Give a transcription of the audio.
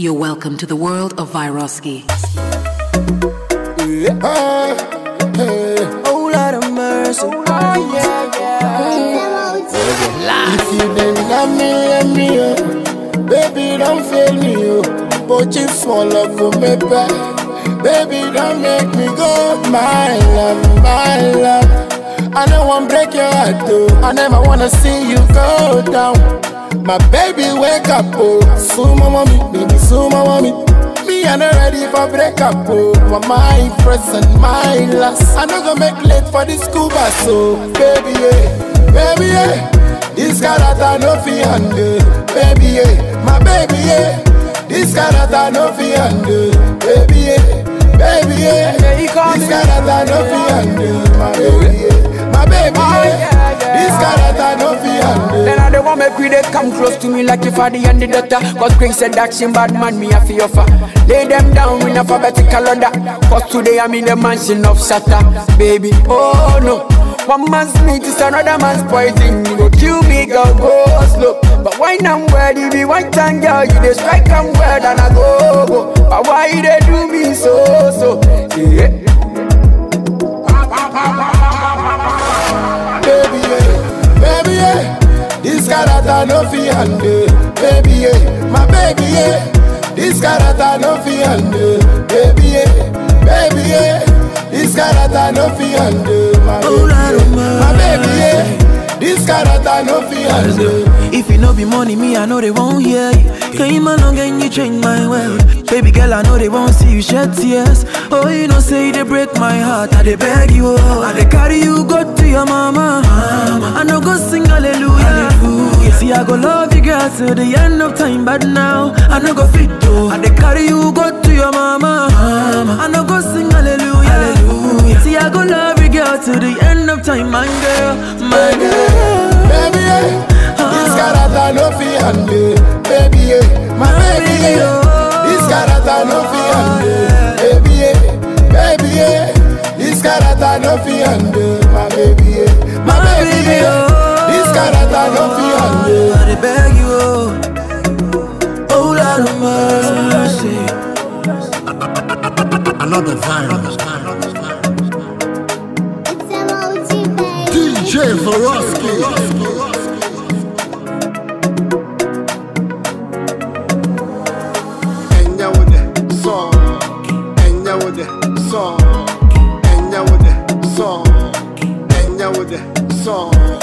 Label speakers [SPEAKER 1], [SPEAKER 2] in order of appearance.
[SPEAKER 1] You're welcome to the world of Vyroski.
[SPEAKER 2] Hey, hey.
[SPEAKER 3] Oh, Lord of mercy. Oh, yeah, yeah.
[SPEAKER 2] If you didn't love me, let me, oh. Baby, don't fail me, oh. But you fall up for me back. Baby, don't make me go. My love, my love. I don't want to break your heart, though. I never wanna see you go down. My baby, wake up, oh. Sumo mommy, baby, sumo mommy. Me, I not ready for breakup, oh. For my first and my last. I not gonna make late for the school bus, so baby, yeah, baby, yeah. This character no fi handle, baby, yeah. My baby, yeah. This character no fi handle, baby, yeah. Baby, yeah.
[SPEAKER 3] Yeah, he call
[SPEAKER 2] This character no fi handle, my baby, yeah.
[SPEAKER 3] We they come close to me like if I the and the doctor Cause Greg said action bad man me a fi offer. Lay them down in alphabetical order. Cause today I'm in the mansion of Sata Baby, oh no. One man's meat is another man's poison. You go kill me, girl, go slow. But why I'm ready, be one time girl You they strike I'm word I
[SPEAKER 2] character no fi handle, baby, yeah, my baby, yeah. This character no fi handle, baby, yeah, baby, yeah. This character no fi handle, my eh,
[SPEAKER 4] Oh,
[SPEAKER 2] baby, yeah. my baby, yeah. This character no fi handle. Oh.
[SPEAKER 4] If it no be money, me, I know they won't hear you. Came along and you change my world. Baby girl, I know they won't see you shed tears. Oh, you know, say they break my heart. I they beg you, oh. I they carry you, go to your mama. I know go sing hallelujah. See, I go love you, girl, till the end of time. But now, I know go fit, oh. I they carry you, go to your mama. I know go sing hallelujah. hallelujah. See, I go love you, girl, till the end of time, my girl, my girl.
[SPEAKER 2] Baby, yeah. This character no fi handle, baby, yeah. My baby, yeah. Oh. This character no fi handle, baby, yeah. Baby, yeah. This character no fi handle, my baby, yeah. My baby, yeah. This see.
[SPEAKER 4] I
[SPEAKER 5] love the vinyl.
[SPEAKER 6] DJ Varosky. song.